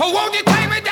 Oh, won't you take me down?